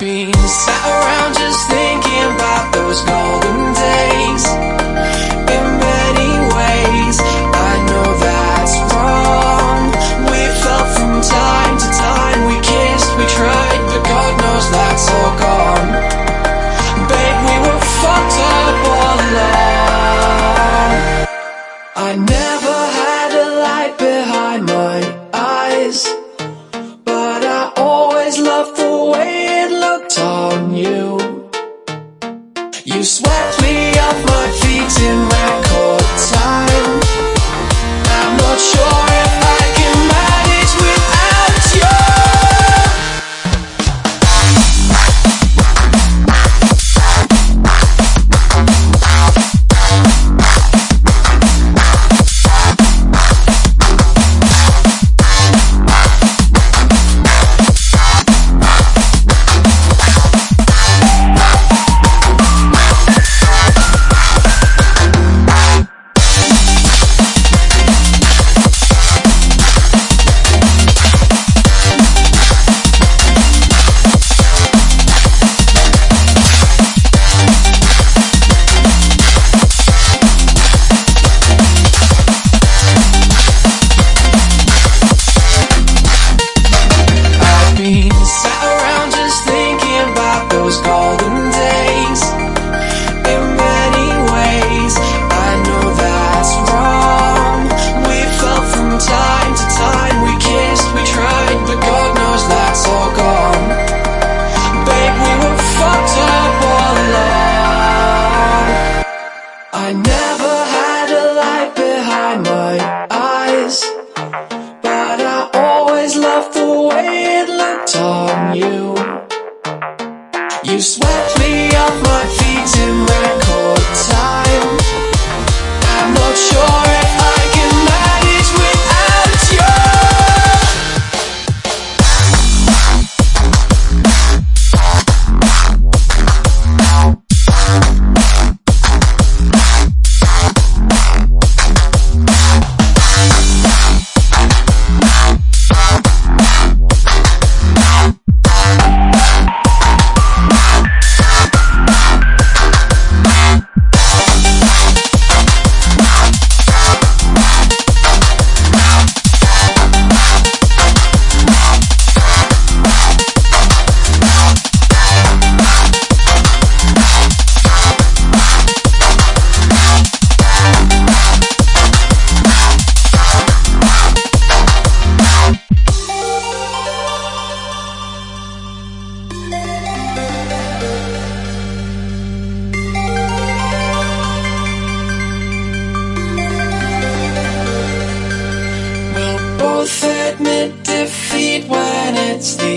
Being sad. in right. sweat on you. You swept me off my feet and ran. It's the